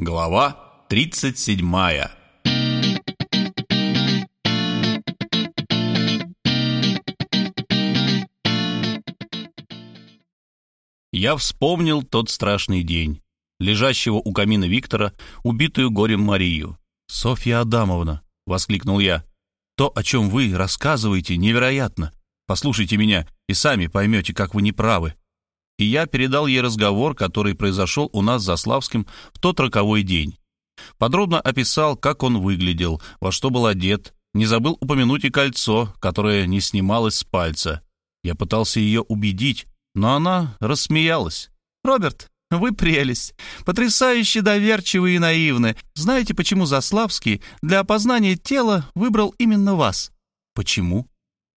Глава 37 Я вспомнил тот страшный день, лежащего у камина Виктора, убитую горем Марию. «Софья Адамовна!» — воскликнул я. «То, о чем вы рассказываете, невероятно. Послушайте меня, и сами поймете, как вы неправы и я передал ей разговор, который произошел у нас за Славским в тот роковой день. Подробно описал, как он выглядел, во что был одет, не забыл упомянуть и кольцо, которое не снималось с пальца. Я пытался ее убедить, но она рассмеялась. «Роберт, вы прелесть, потрясающе доверчивы и наивны. Знаете, почему Заславский для опознания тела выбрал именно вас?» «Почему?»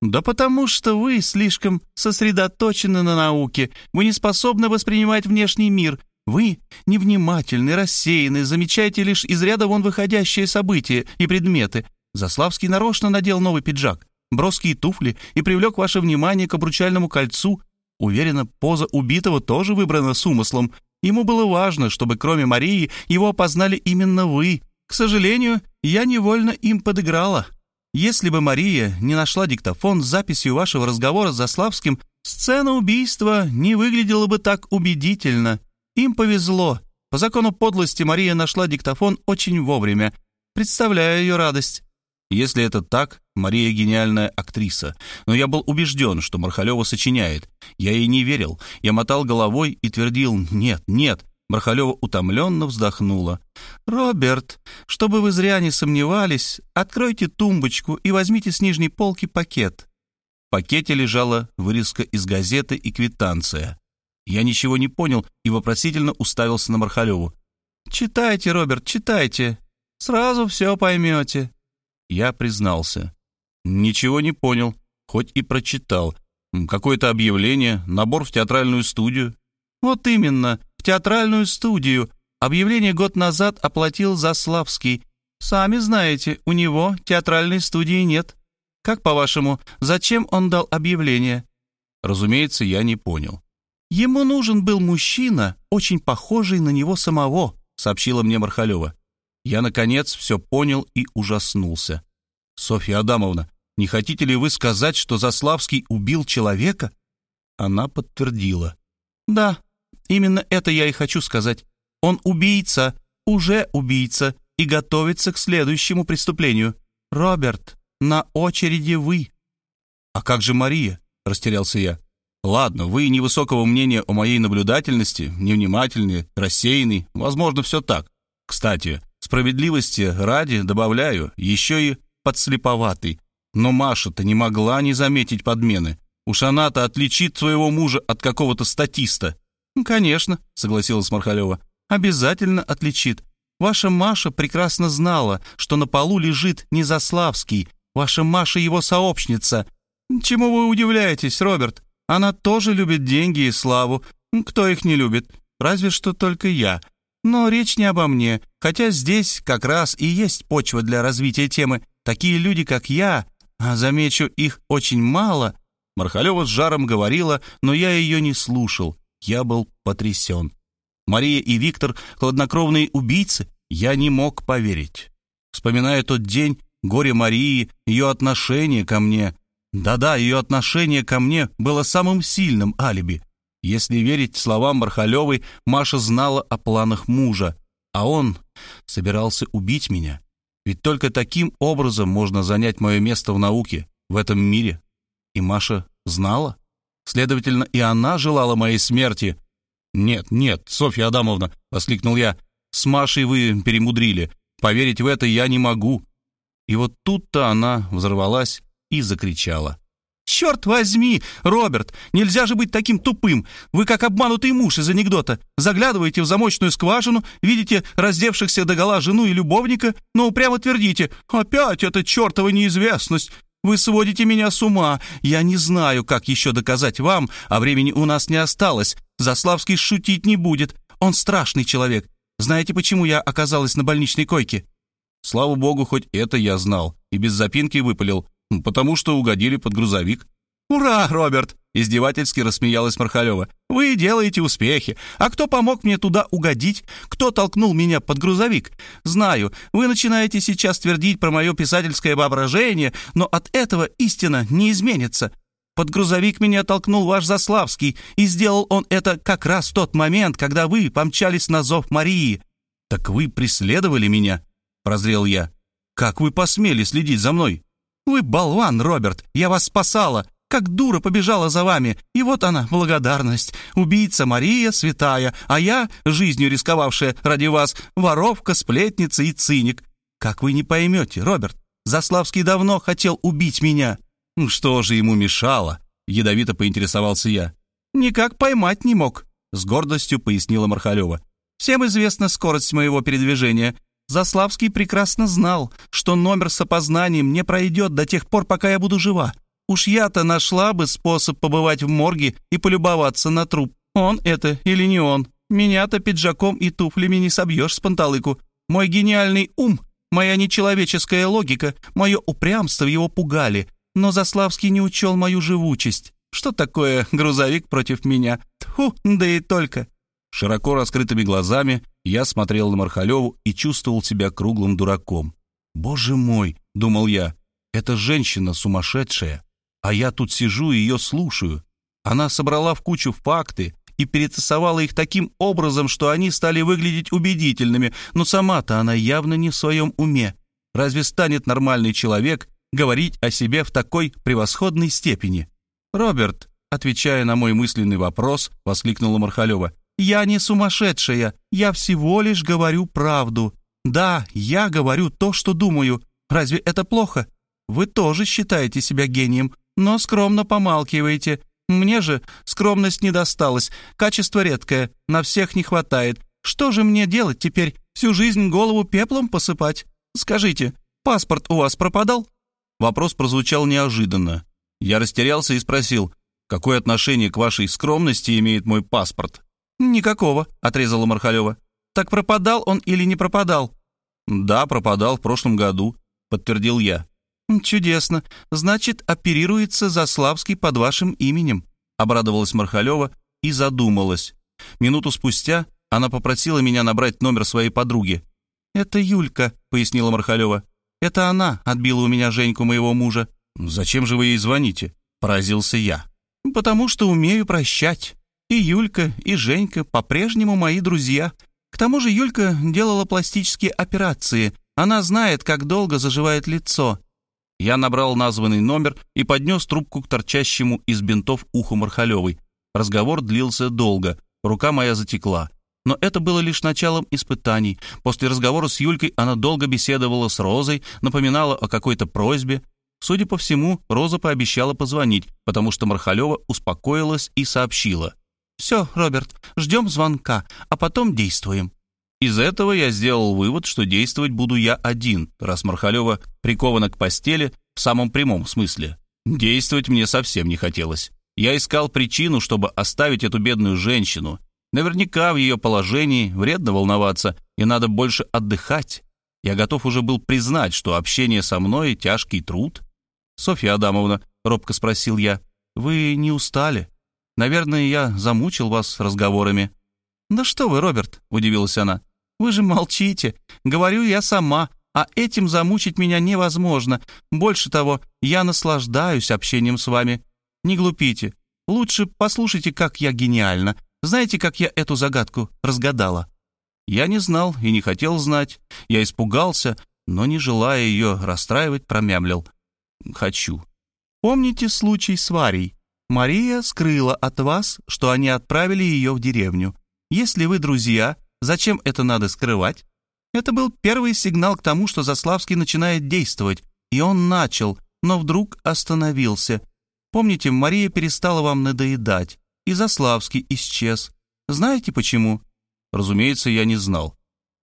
«Да потому что вы слишком сосредоточены на науке, вы не способны воспринимать внешний мир, вы невнимательны, рассеяны, замечаете лишь из ряда вон выходящие события и предметы. Заславский нарочно надел новый пиджак, броские туфли и привлек ваше внимание к обручальному кольцу. Уверена, поза убитого тоже выбрана с умыслом. Ему было важно, чтобы кроме Марии его опознали именно вы. К сожалению, я невольно им подыграла». Если бы Мария не нашла диктофон с записью вашего разговора с Заславским, сцена убийства не выглядела бы так убедительно. Им повезло. По закону подлости Мария нашла диктофон очень вовремя. Представляю ее радость. Если это так, Мария гениальная актриса. Но я был убежден, что Мархалева сочиняет. Я ей не верил. Я мотал головой и твердил «нет, нет». Мархалева утомленно вздохнула. «Роберт, чтобы вы зря не сомневались, откройте тумбочку и возьмите с нижней полки пакет». В пакете лежала вырезка из газеты и квитанция. Я ничего не понял и вопросительно уставился на Мархалеву. «Читайте, Роберт, читайте. Сразу все поймете». Я признался. Ничего не понял, хоть и прочитал. Какое-то объявление, набор в театральную студию. «Вот именно в театральную студию. Объявление год назад оплатил Заславский. Сами знаете, у него театральной студии нет. Как, по-вашему, зачем он дал объявление?» Разумеется, я не понял. «Ему нужен был мужчина, очень похожий на него самого», сообщила мне Мархалева. Я, наконец, все понял и ужаснулся. «Софья Адамовна, не хотите ли вы сказать, что Заславский убил человека?» Она подтвердила. «Да, Именно это я и хочу сказать. Он убийца, уже убийца и готовится к следующему преступлению. Роберт, на очереди вы». «А как же Мария?» — растерялся я. «Ладно, вы невысокого мнения о моей наблюдательности, невнимательный, рассеянный, возможно, все так. Кстати, справедливости ради добавляю, еще и подслеповатый. Но Маша-то не могла не заметить подмены. Уж она-то отличит своего мужа от какого-то статиста. «Конечно», — согласилась Мархалева. «Обязательно отличит. Ваша Маша прекрасно знала, что на полу лежит не Заславский. Ваша Маша его сообщница. Чему вы удивляетесь, Роберт? Она тоже любит деньги и славу. Кто их не любит? Разве что только я. Но речь не обо мне, хотя здесь как раз и есть почва для развития темы. Такие люди, как я, а замечу, их очень мало». Мархалева с жаром говорила, но я ее не слушал. Я был потрясен. Мария и Виктор — хладнокровные убийцы. Я не мог поверить. Вспоминая тот день, горе Марии, ее отношение ко мне. Да-да, ее отношение ко мне было самым сильным алиби. Если верить словам Мархалевой, Маша знала о планах мужа, а он собирался убить меня. Ведь только таким образом можно занять мое место в науке, в этом мире. И Маша знала? Следовательно, и она желала моей смерти. «Нет, нет, Софья Адамовна», — воскликнул я, — «с Машей вы перемудрили. Поверить в это я не могу». И вот тут-то она взорвалась и закричала. «Черт возьми, Роберт, нельзя же быть таким тупым. Вы как обманутый муж из анекдота. Заглядываете в замочную скважину, видите раздевшихся догола жену и любовника, но упрямо твердите «Опять эта чертова неизвестность! Вы сводите меня с ума. Я не знаю, как еще доказать вам, а времени у нас не осталось. Заславский шутить не будет. Он страшный человек. Знаете, почему я оказалась на больничной койке?» Слава богу, хоть это я знал, и без запинки выпалил, потому что угодили под грузовик. «Ура, Роберт! Издевательски рассмеялась Мархалева. «Вы делаете успехи. А кто помог мне туда угодить? Кто толкнул меня под грузовик? Знаю, вы начинаете сейчас твердить про мое писательское воображение, но от этого истина не изменится. Под грузовик меня толкнул ваш Заславский, и сделал он это как раз в тот момент, когда вы помчались на зов Марии. «Так вы преследовали меня?» — прозрел я. «Как вы посмели следить за мной?» «Вы болван, Роберт, я вас спасала как дура побежала за вами. И вот она, благодарность. Убийца Мария святая, а я, жизнью рисковавшая ради вас, воровка, сплетница и циник. Как вы не поймете, Роберт, Заславский давно хотел убить меня». «Что же ему мешало?» — ядовито поинтересовался я. «Никак поймать не мог», — с гордостью пояснила Мархалева. «Всем известна скорость моего передвижения. Заславский прекрасно знал, что номер с опознанием не пройдет до тех пор, пока я буду жива. Уж я-то нашла бы способ побывать в морге и полюбоваться на труп. Он это или не он? Меня-то пиджаком и туфлями не собьешь с панталыку. Мой гениальный ум, моя нечеловеческая логика, мое упрямство его пугали. Но Заславский не учел мою живучесть. Что такое грузовик против меня? Тьфу, да и только. Широко раскрытыми глазами я смотрел на Мархалеву и чувствовал себя круглым дураком. «Боже мой!» — думал я. «Эта женщина сумасшедшая!» А я тут сижу и ее слушаю. Она собрала в кучу факты и перетасовала их таким образом, что они стали выглядеть убедительными, но сама-то она явно не в своем уме. Разве станет нормальный человек говорить о себе в такой превосходной степени? «Роберт», отвечая на мой мысленный вопрос, воскликнула Мархалева, «Я не сумасшедшая, я всего лишь говорю правду. Да, я говорю то, что думаю. Разве это плохо? Вы тоже считаете себя гением, но скромно помалкиваете. Мне же скромность не досталась, качество редкое, на всех не хватает. Что же мне делать теперь? Всю жизнь голову пеплом посыпать? Скажите, паспорт у вас пропадал?» Вопрос прозвучал неожиданно. Я растерялся и спросил, какое отношение к вашей скромности имеет мой паспорт? «Никакого», — отрезала Мархалева. «Так пропадал он или не пропадал?» «Да, пропадал в прошлом году», — подтвердил я. «Чудесно. Значит, оперируется Заславский под вашим именем», — обрадовалась Мархалева и задумалась. Минуту спустя она попросила меня набрать номер своей подруги. «Это Юлька», — пояснила Мархалева. «Это она отбила у меня Женьку, моего мужа». «Зачем же вы ей звоните?» — поразился я. «Потому что умею прощать. И Юлька, и Женька по-прежнему мои друзья. К тому же Юлька делала пластические операции. Она знает, как долго заживает лицо. Я набрал названный номер и поднес трубку к торчащему из бинтов уху Мархалевой. Разговор длился долго, рука моя затекла. Но это было лишь началом испытаний. После разговора с Юлькой она долго беседовала с Розой, напоминала о какой-то просьбе. Судя по всему, Роза пообещала позвонить, потому что Мархалева успокоилась и сообщила. «Все, Роберт, ждем звонка, а потом действуем». Из этого я сделал вывод, что действовать буду я один, раз Мархалева прикована к постели в самом прямом смысле. Действовать мне совсем не хотелось. Я искал причину, чтобы оставить эту бедную женщину. Наверняка в ее положении вредно волноваться, и надо больше отдыхать. Я готов уже был признать, что общение со мной — тяжкий труд. «Софья Адамовна», — робко спросил я, — «вы не устали? Наверное, я замучил вас разговорами». «Да что вы, Роберт», — удивилась она, вы же молчите. Говорю я сама, а этим замучить меня невозможно. Больше того, я наслаждаюсь общением с вами. Не глупите. Лучше послушайте, как я гениальна. Знаете, как я эту загадку разгадала? Я не знал и не хотел знать. Я испугался, но, не желая ее расстраивать, промямлил. Хочу. Помните случай с Варей? Мария скрыла от вас, что они отправили ее в деревню. Если вы друзья, Зачем это надо скрывать? Это был первый сигнал к тому, что Заславский начинает действовать, и он начал, но вдруг остановился. Помните, Мария перестала вам надоедать, и Заславский исчез. Знаете почему? Разумеется, я не знал.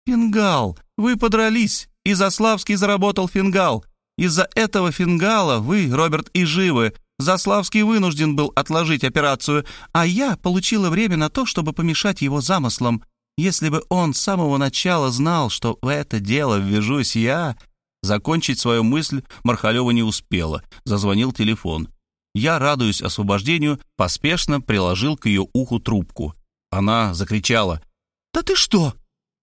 Фингал, вы подрались, и Заславский заработал фингал. Из-за этого фингала вы, Роберт, и живы. Заславский вынужден был отложить операцию, а я получила время на то, чтобы помешать его замыслам. Если бы он с самого начала знал, что в это дело ввяжусь я... Закончить свою мысль Мархалева не успела. Зазвонил телефон. я, радуясь освобождению, поспешно приложил к ее уху трубку. Она закричала «Да ты что?»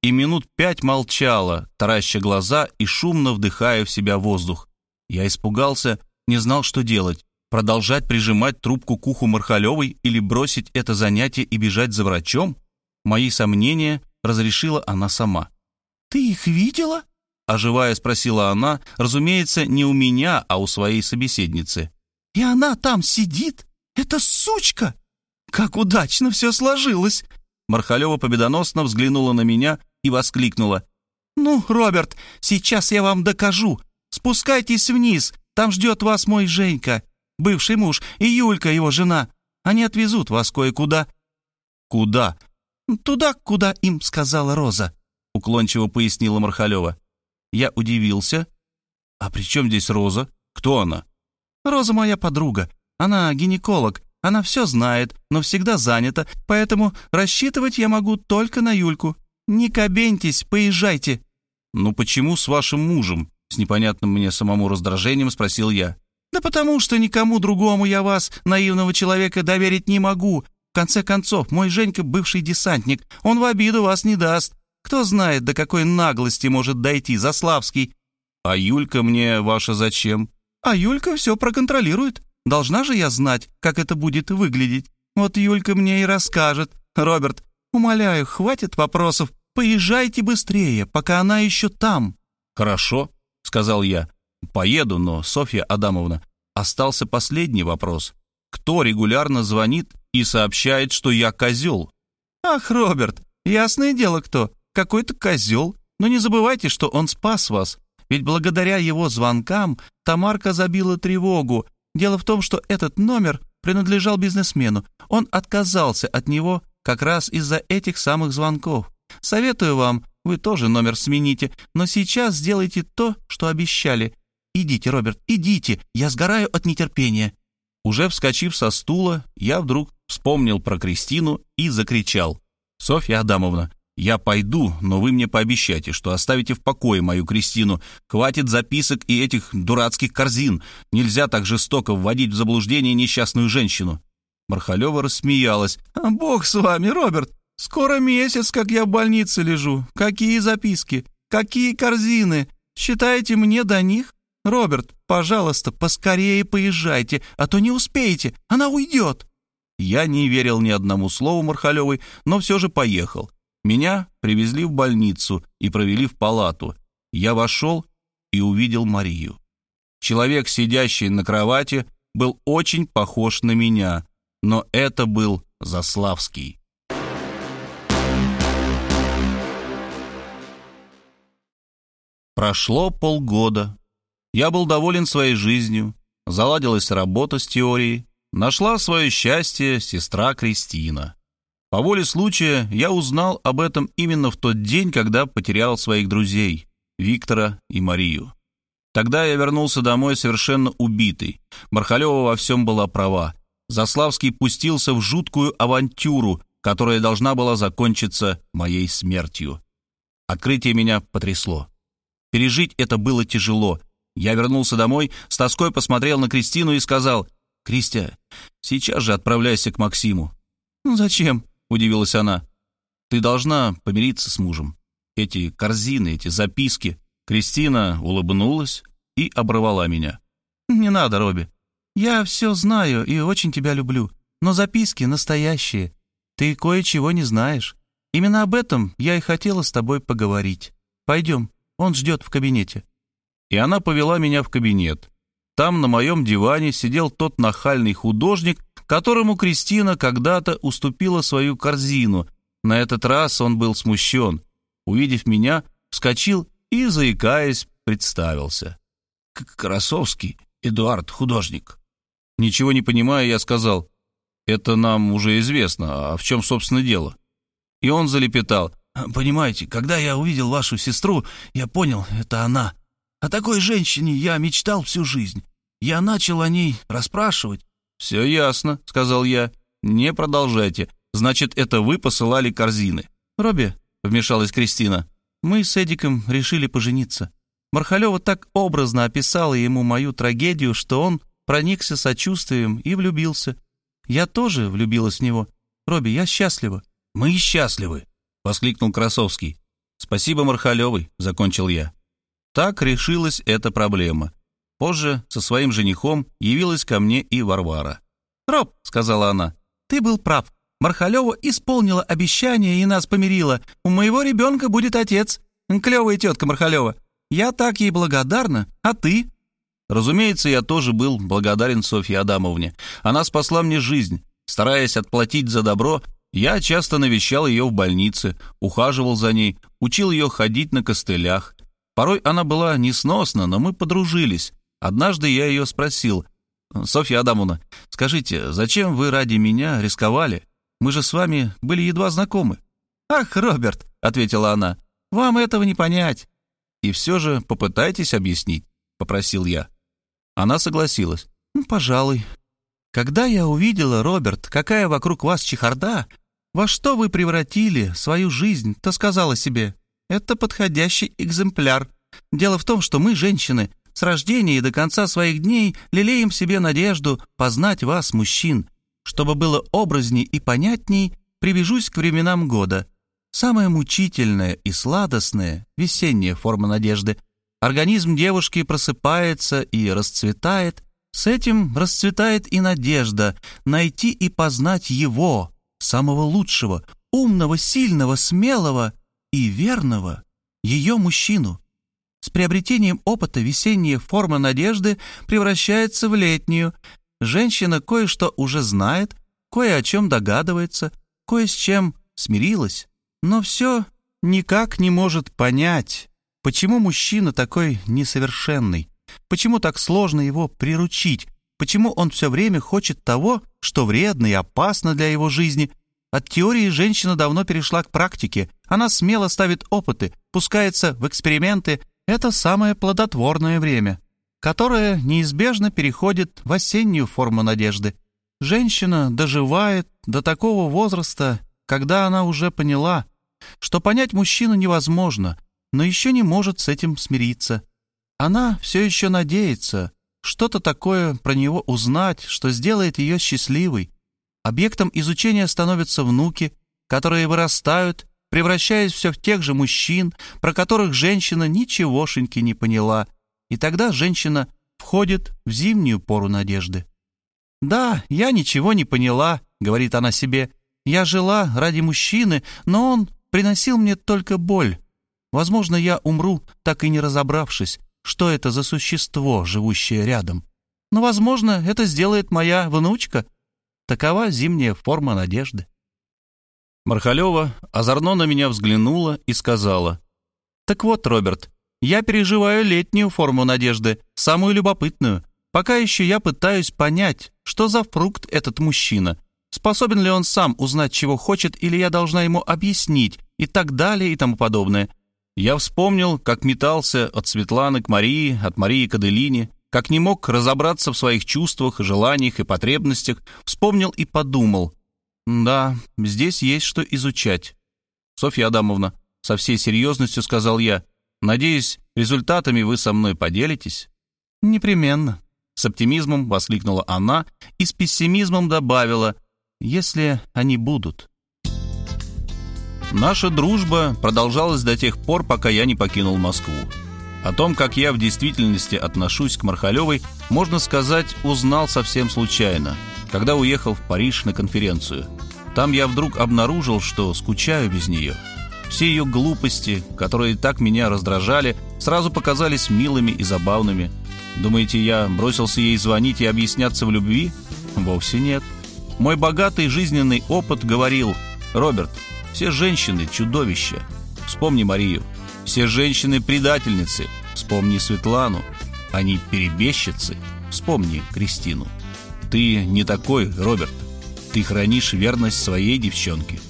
и минут пять молчала, тараща глаза и шумно вдыхая в себя воздух. Я испугался, не знал, что делать. Продолжать прижимать трубку к уху Мархалевой или бросить это занятие и бежать за врачом? Мои сомнения разрешила она сама. «Ты их видела?» Оживая, спросила она, разумеется, не у меня, а у своей собеседницы. «И она там сидит? Это сучка! Как удачно все сложилось!» Мархалева победоносно взглянула на меня и воскликнула. «Ну, Роберт, сейчас я вам докажу. Спускайтесь вниз, там ждет вас мой Женька, бывший муж, и Юлька, его жена. Они отвезут вас кое-куда». «Куда?» «Туда, куда им сказала Роза», — уклончиво пояснила Мархалева. Я удивился. «А при чем здесь Роза? Кто она?» «Роза моя подруга. Она гинеколог. Она все знает, но всегда занята, поэтому рассчитывать я могу только на Юльку. Не кабентесь, поезжайте». «Ну почему с вашим мужем?» С непонятным мне самому раздражением спросил я. «Да потому что никому другому я вас, наивного человека, доверить не могу. Конце концов, мой Женька бывший десантник, он в обиду вас не даст. Кто знает, до какой наглости может дойти Заславский. А Юлька мне ваша зачем? А Юлька все проконтролирует. Должна же я знать, как это будет выглядеть. Вот Юлька мне и расскажет. Роберт, умоляю, хватит вопросов. Поезжайте быстрее, пока она еще там. Хорошо, сказал я. Поеду, но, Софья Адамовна, остался последний вопрос. Кто регулярно звонит и сообщает, что я козел? Ах, Роберт, ясное дело кто какой-то козел. Но не забывайте, что он спас вас. Ведь благодаря его звонкам Тамарка забила тревогу. Дело в том, что этот номер принадлежал бизнесмену. Он отказался от него как раз из-за этих самых звонков. Советую вам, вы тоже номер смените, но сейчас сделайте то, что обещали. Идите, Роберт, идите, я сгораю от нетерпения». Уже вскочив со стула, я вдруг вспомнил про Кристину и закричал. «Софья Адамовна, я пойду, но вы мне пообещайте, что оставите в покое мою Кристину. Хватит записок и этих дурацких корзин. Нельзя так жестоко вводить в заблуждение несчастную женщину». Мархалева рассмеялась. «А «Бог с вами, Роберт! Скоро месяц, как я в больнице лежу. Какие записки? Какие корзины? Считаете мне до них? Роберт, пожалуйста, поскорее поезжайте, а то не успеете, она уйдет». Я не верил ни одному слову Мархалевой, но все же поехал. Меня привезли в больницу и провели в палату. Я вошел и увидел Марию. Человек, сидящий на кровати, был очень похож на меня, но это был Заславский. Прошло полгода. Я был доволен своей жизнью, заладилась работа с теорией, нашла свое счастье сестра Кристина. По воле случая я узнал об этом именно в тот день, когда потерял своих друзей, Виктора и Марию. Тогда я вернулся домой совершенно убитый. Мархалева во всем была права. Заславский пустился в жуткую авантюру, которая должна была закончиться моей смертью. Открытие меня потрясло. Пережить это было тяжело. Я вернулся домой, с тоской посмотрел на Кристину и сказал, «Кристия, сейчас же отправляйся к Максиму». «Ну зачем?» — удивилась она. «Ты должна помириться с мужем. Эти корзины, эти записки». Кристина улыбнулась и оборвала меня. «Не надо, Робби. Я все знаю и очень тебя люблю. Но записки настоящие. Ты кое-чего не знаешь. Именно об этом я и хотела с тобой поговорить. Пойдем, он ждет в кабинете». И она повела меня в кабинет. Там на моем диване сидел тот нахальный художник, которому Кристина когда-то уступила свою корзину. На этот раз он был смущен. Увидев меня, вскочил и, заикаясь, представился. «Красовский, Эдуард, художник». Ничего не понимая, я сказал, «Это нам уже известно, а в чем, собственно, дело?» И он залепетал, «Понимаете, когда я увидел вашу сестру, я понял, это она. О такой женщине я мечтал всю жизнь. Я начал о ней расспрашивать». «Все ясно», — сказал я. «Не продолжайте. Значит, это вы посылали корзины». «Робби», — вмешалась Кристина, — «мы с Эдиком решили пожениться. Мархалева так образно описала ему мою трагедию, что он проникся сочувствием и влюбился. Я тоже влюбилась в него. Робби, я счастлива». «Мы счастливы», — воскликнул Красовский. «Спасибо, Мархалевой», — закончил я. Так решилась эта проблема. Позже со своим женихом явилась ко мне и Варвара. «Роб», — сказала она, — «ты был прав. Мархалева исполнила обещание и нас помирила. У моего ребенка будет отец. Клевая тетка Мархалева. Я так ей благодарна. А ты?» Разумеется, я тоже был благодарен Софье Адамовне. Она спасла мне жизнь. Стараясь отплатить за добро, я часто навещал ее в больнице, ухаживал за ней, учил ее ходить на костылях. Порой она была несносна, но мы подружились. Однажды я ее спросил, «Софья Адамовна, скажите, зачем вы ради меня рисковали? Мы же с вами были едва знакомы». «Ах, Роберт», — ответила она, — «вам этого не понять». «И все же попытайтесь объяснить», — попросил я. Она согласилась. «Ну, пожалуй. Когда я увидела, Роберт, какая вокруг вас чехарда, во что вы превратили свою жизнь, то сказала себе, это подходящий экземпляр. Дело в том, что мы, женщины, с рождения и до конца своих дней лелеем себе надежду познать вас, мужчин. Чтобы было образней и понятней, привяжусь к временам года. Самая мучительная и сладостная — весенняя форма надежды. Организм девушки просыпается и расцветает. С этим расцветает и надежда найти и познать его, самого лучшего, умного, сильного, смелого и верного, ее мужчину. С приобретением опыта весенняя форма надежды превращается в летнюю. Женщина кое-что уже знает, кое о чем догадывается, кое с чем смирилась, но все никак не может понять, почему мужчина такой несовершенный, почему так сложно его приручить, почему он все время хочет того, что вредно и опасно для его жизни. От теории женщина давно перешла к практике, она смело ставит опыты, пускается в эксперименты, это самое плодотворное время, которое неизбежно переходит в осеннюю форму надежды. Женщина доживает до такого возраста, когда она уже поняла, что понять мужчину невозможно, но еще не может с этим смириться. Она все еще надеется что-то такое про него узнать, что сделает ее счастливой. Объектом изучения становятся внуки, которые вырастают превращаясь все в тех же мужчин, про которых женщина ничегошеньки не поняла, и тогда женщина входит в зимнюю пору надежды. «Да, я ничего не поняла», — говорит она себе. «Я жила ради мужчины, но он приносил мне только боль. Возможно, я умру, так и не разобравшись, что это за существо, живущее рядом. Но, возможно, это сделает моя внучка. Такова зимняя форма надежды». Мархалева озорно на меня взглянула и сказала. «Так вот, Роберт, я переживаю летнюю форму надежды, самую любопытную. Пока еще я пытаюсь понять, что за фрукт этот мужчина. Способен ли он сам узнать, чего хочет, или я должна ему объяснить, и так далее, и тому подобное. Я вспомнил, как метался от Светланы к Марии, от Марии к Аделине, как не мог разобраться в своих чувствах, желаниях и потребностях, вспомнил и подумал, «Да, здесь есть что изучать». «Софья Адамовна», — со всей серьезностью сказал я, «надеюсь, результатами вы со мной поделитесь?» «Непременно», — с оптимизмом воскликнула она и с пессимизмом добавила, «если они будут». Наша дружба продолжалась до тех пор, пока я не покинул Москву. О том, как я в действительности отношусь к Мархалевой, можно сказать, узнал совсем случайно, когда уехал в Париж на конференцию – там я вдруг обнаружил, что скучаю без нее. Все ее глупости, которые так меня раздражали, сразу показались милыми и забавными. Думаете, я бросился ей звонить и объясняться в любви? Вовсе нет. Мой богатый жизненный опыт говорил, «Роберт, все женщины — чудовища. Вспомни Марию. Все женщины — предательницы. Вспомни Светлану. Они перебежчицы. Вспомни Кристину. Ты не такой, Роберт. Ты хранишь верность своей девчонке.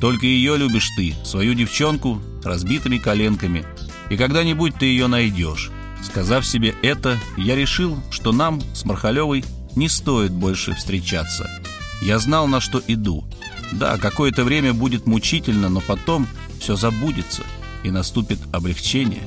Только ее любишь ты, свою девчонку, разбитыми коленками. И когда-нибудь ты ее найдешь. Сказав себе это, я решил, что нам с Мархалевой не стоит больше встречаться. Я знал, на что иду. Да, какое-то время будет мучительно, но потом все забудется, и наступит облегчение.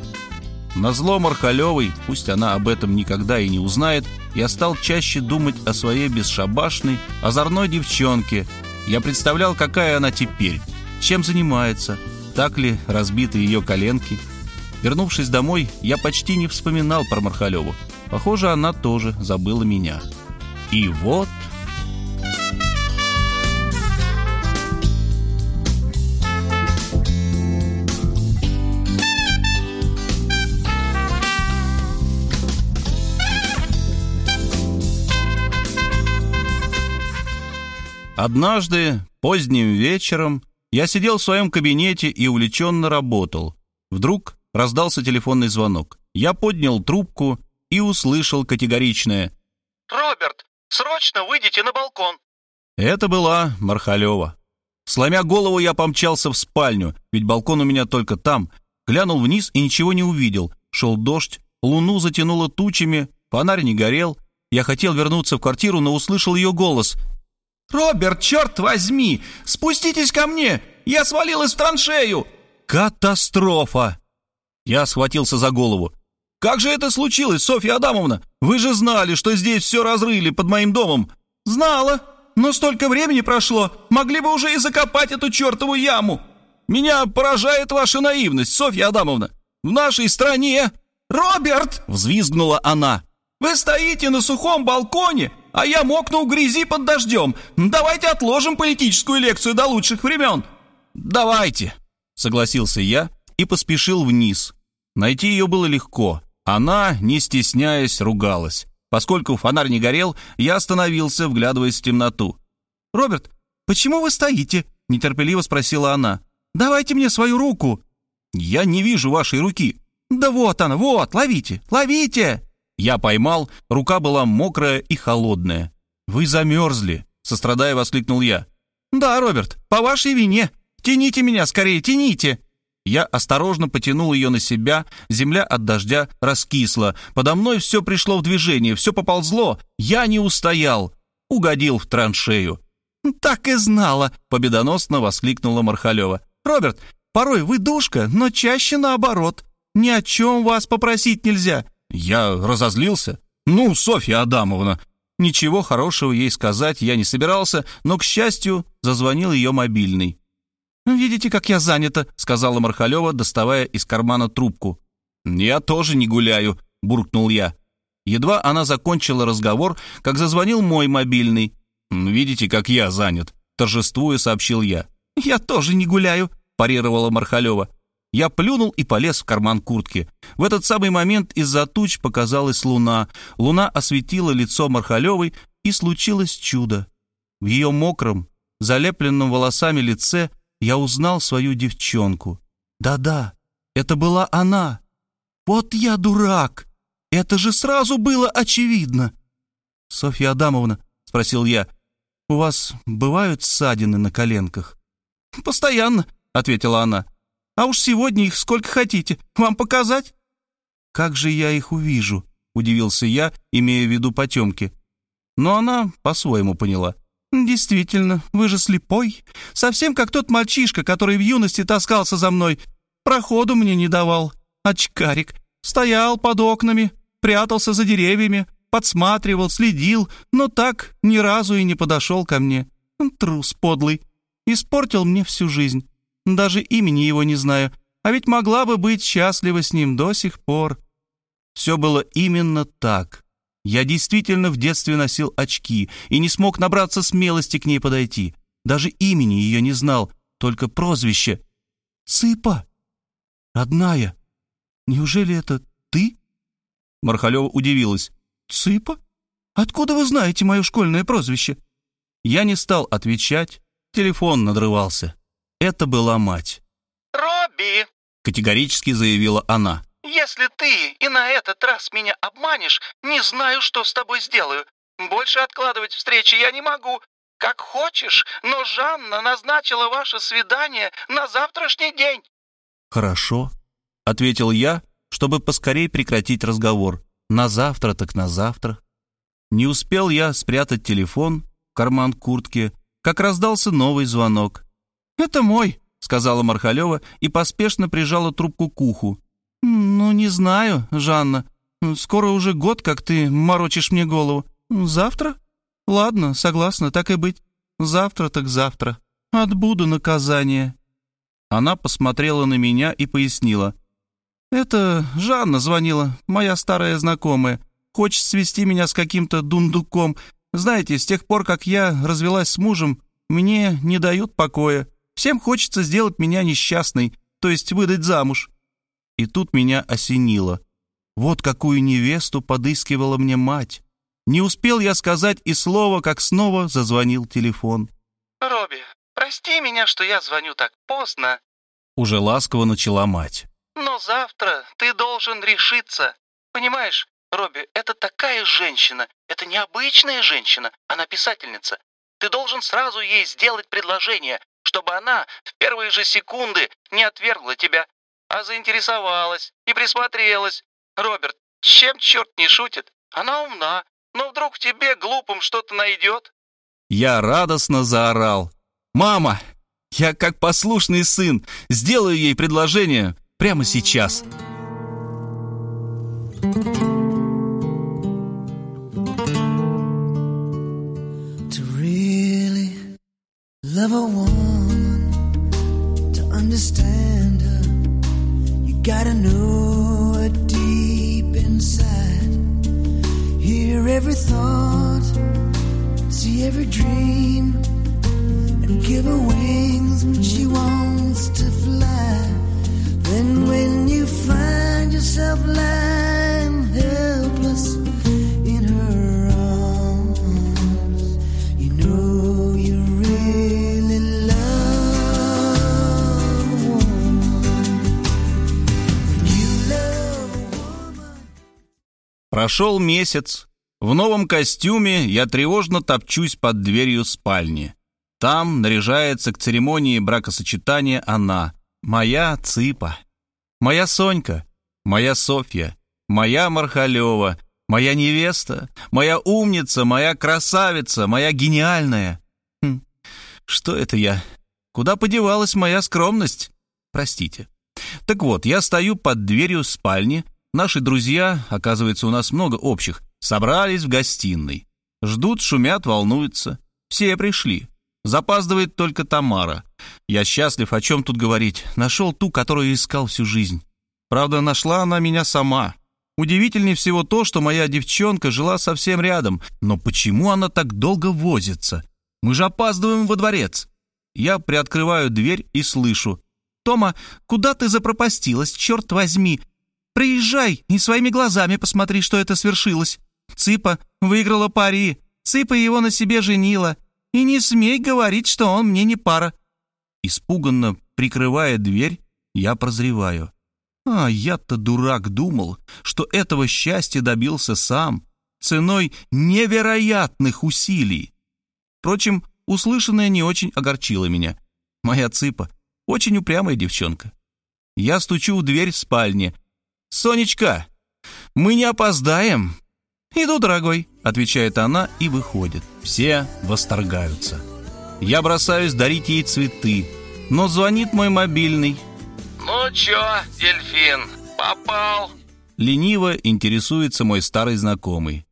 На зло Мархалевой, пусть она об этом никогда и не узнает, я стал чаще думать о своей бесшабашной, озорной девчонке. Я представлял, какая она теперь, чем занимается, так ли разбиты ее коленки. Вернувшись домой, я почти не вспоминал про Мархалеву. Похоже, она тоже забыла меня. И вот Однажды, поздним вечером, я сидел в своем кабинете и увлеченно работал. Вдруг раздался телефонный звонок. Я поднял трубку и услышал категоричное «Роберт, срочно выйдите на балкон!» Это была Мархалева. Сломя голову, я помчался в спальню, ведь балкон у меня только там. Глянул вниз и ничего не увидел. Шел дождь, луну затянуло тучами, фонарь не горел. Я хотел вернуться в квартиру, но услышал ее голос. «Роберт, черт возьми! Спуститесь ко мне! Я свалилась в траншею!» «Катастрофа!» Я схватился за голову. «Как же это случилось, Софья Адамовна? Вы же знали, что здесь все разрыли под моим домом!» «Знала, но столько времени прошло, могли бы уже и закопать эту чертову яму!» «Меня поражает ваша наивность, Софья Адамовна! В нашей стране...» «Роберт!» — взвизгнула она. «Вы стоите на сухом балконе, а я мокну в грязи под дождем. Давайте отложим политическую лекцию до лучших времен». «Давайте», — согласился я и поспешил вниз. Найти ее было легко. Она, не стесняясь, ругалась. Поскольку фонарь не горел, я остановился, вглядываясь в темноту. «Роберт, почему вы стоите?» — нетерпеливо спросила она. «Давайте мне свою руку». «Я не вижу вашей руки». «Да вот она, вот, ловите, ловите!» Я поймал, рука была мокрая и холодная. «Вы замерзли!» — сострадая воскликнул я. «Да, Роберт, по вашей вине. Тяните меня скорее, тяните!» Я осторожно потянул ее на себя, земля от дождя раскисла. Подо мной все пришло в движение, все поползло. Я не устоял, угодил в траншею. «Так и знала!» — победоносно воскликнула Мархалева. «Роберт, порой вы душка, но чаще наоборот. Ни о чем вас попросить нельзя. Я разозлился. «Ну, Софья Адамовна!» Ничего хорошего ей сказать я не собирался, но, к счастью, зазвонил ее мобильный. «Видите, как я занята», — сказала Мархалева, доставая из кармана трубку. «Я тоже не гуляю», — буркнул я. Едва она закончила разговор, как зазвонил мой мобильный. «Видите, как я занят», — торжествуя сообщил я. «Я тоже не гуляю», — парировала Мархалева. Я плюнул и полез в карман куртки. В этот самый момент из-за туч показалась луна. Луна осветила лицо Мархалевой, и случилось чудо. В ее мокром, залепленном волосами лице я узнал свою девчонку. Да-да, это была она. Вот я дурак! Это же сразу было очевидно. «Софья Адамовна», — спросил я, — «у вас бывают ссадины на коленках?» «Постоянно», — ответила она. А уж сегодня их сколько хотите. Вам показать?» «Как же я их увижу?» — удивился я, имея в виду потемки. Но она по-своему поняла. «Действительно, вы же слепой. Совсем как тот мальчишка, который в юности таскался за мной. Проходу мне не давал. Очкарик. Стоял под окнами, прятался за деревьями, подсматривал, следил, но так ни разу и не подошел ко мне. Трус подлый. Испортил мне всю жизнь. Даже имени его не знаю, а ведь могла бы быть счастлива с ним до сих пор. Все было именно так. Я действительно в детстве носил очки и не смог набраться смелости к ней подойти. Даже имени ее не знал, только прозвище. «Цыпа! Родная! Неужели это ты?» Мархалева удивилась. «Цыпа? Откуда вы знаете мое школьное прозвище?» Я не стал отвечать, телефон надрывался. Это была мать. «Робби!» — категорически заявила она. «Если ты и на этот раз меня обманешь, не знаю, что с тобой сделаю. Больше откладывать встречи я не могу. Как хочешь, но Жанна назначила ваше свидание на завтрашний день». «Хорошо», — ответил я, чтобы поскорее прекратить разговор. «На завтра так на завтра». Не успел я спрятать телефон в карман куртки, как раздался новый звонок. «Это мой», — сказала Мархалева и поспешно прижала трубку к уху. «Ну, «Ну, не знаю, Жанна. Скоро уже год, как ты морочишь мне голову. Завтра? Ладно, согласна, так и быть. Завтра так завтра. Отбуду наказание». Она посмотрела на меня и пояснила. «Это Жанна звонила, моя старая знакомая. Хочет свести меня с каким-то дундуком. Знаете, с тех пор, как я развелась с мужем, мне не дают покоя. Всем хочется сделать меня несчастной, то есть выдать замуж». И тут меня осенило. Вот какую невесту подыскивала мне мать. Не успел я сказать и слова, как снова зазвонил телефон. «Робби, прости меня, что я звоню так поздно», — уже ласково начала мать. «Но завтра ты должен решиться. Понимаешь, Робби, это такая женщина, это необычная женщина, она писательница. Ты должен сразу ей сделать предложение, чтобы она в первые же секунды не отвергла тебя, а заинтересовалась и присмотрелась. Роберт, чем черт не шутит? Она умна, но вдруг в тебе глупым что-то найдет. Я радостно заорал. «Мама, я как послушный сын, сделаю ей предложение прямо сейчас». To really love a woman, gotta know her deep inside. Hear every thought, see every dream, and give her wings when she wants to fly. Then when you find yourself lying helpless Прошел месяц. В новом костюме я тревожно топчусь под дверью спальни. Там наряжается к церемонии бракосочетания она, моя Цыпа, моя Сонька, моя Софья, моя Мархалева, моя невеста, моя умница, моя красавица, моя гениальная. Хм, что это я? Куда подевалась моя скромность? Простите. Так вот, я стою под дверью спальни, Наши друзья, оказывается, у нас много общих, собрались в гостиной. Ждут, шумят, волнуются. Все пришли. Запаздывает только Тамара. Я счастлив, о чем тут говорить. Нашел ту, которую искал всю жизнь. Правда, нашла она меня сама. Удивительнее всего то, что моя девчонка жила совсем рядом. Но почему она так долго возится? Мы же опаздываем во дворец. Я приоткрываю дверь и слышу. «Тома, куда ты запропастилась, черт возьми? Приезжай и своими глазами посмотри, что это свершилось. Цыпа выиграла пари, Цыпа его на себе женила. И не смей говорить, что он мне не пара». Испуганно прикрывая дверь, я прозреваю. А я-то дурак думал, что этого счастья добился сам, ценой невероятных усилий. Впрочем, услышанное не очень огорчило меня. Моя цыпа очень упрямая девчонка. Я стучу в дверь в спальне. «Сонечка, мы не опоздаем!» «Иду, дорогой», — отвечает она и выходит. Все восторгаются. Я бросаюсь дарить ей цветы, но звонит мой мобильный. Ну чё, дельфин, попал? Лениво интересуется мой старый знакомый.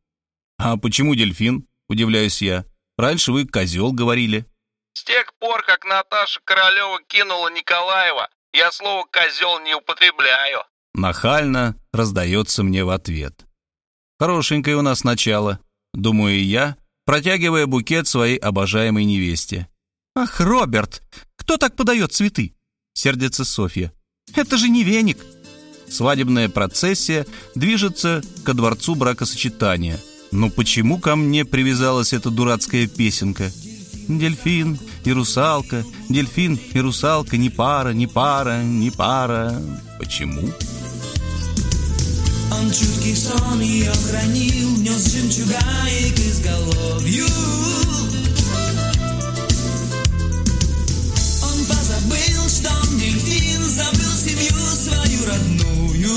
«А почему дельфин?» — удивляюсь я. «Раньше вы козел говорили». С тех пор, как Наташа Королева кинула Николаева, я слово «козел» не употребляю. Нахально раздается мне в ответ. Хорошенькое у нас начало, думаю я, протягивая букет своей обожаемой невесте. «Ах, Роберт, кто так подает цветы?» — сердится Софья. «Это же не веник!» Свадебная процессия движется ко дворцу бракосочетания. Но почему ко мне привязалась эта дурацкая песенка? Дельфин и русалка, дельфин и русалка, не пара, не пара, не пара. Почему? Он чуткий сон ее хранил, нес жемчуга и к изголовью. Он позабыл, что он дельфин, забыл семью свою родную.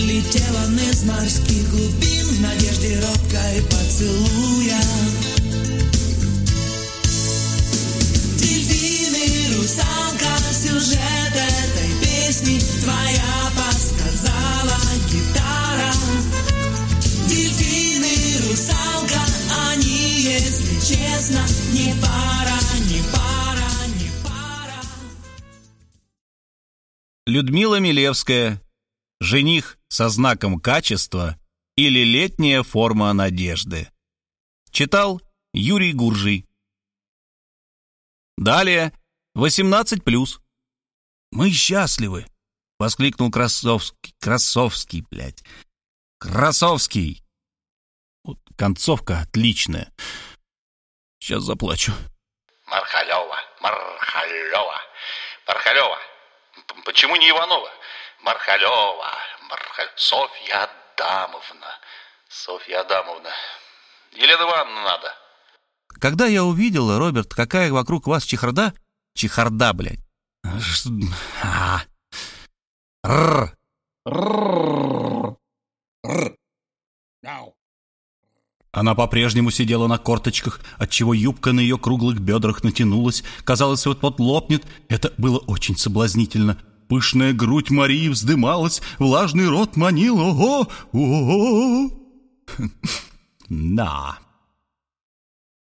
Летел он из морских глубин в надежде робкой поцелуя. Русалка сюжет этой песни твоя подсказала гитара. Дельфины, русалка, они, если честно, не пара, не пара, не пара. Людмила Милевская. Жених со знаком качества или летняя форма надежды. Читал Юрий Гуржий. Далее 18+. «Мы счастливы!» — воскликнул Красовский. Красовский, блядь. Красовский! Вот концовка отличная. Сейчас заплачу. Мархалева, Мархалева, Мархалева. Почему не Иванова? Мархалева, Мархаль... Софья Адамовна. Софья Адамовна. Елена Ивановна надо. Когда я увидела, Роберт, какая вокруг вас чехарда... Чехарда, блядь. А. Она по-прежнему сидела на корточках, отчего юбка на ее круглых бедрах натянулась, казалось, вот-вот лопнет. Это было очень соблазнительно. Пышная грудь Марии вздымалась, влажный рот манил. Ого! Ого! Да,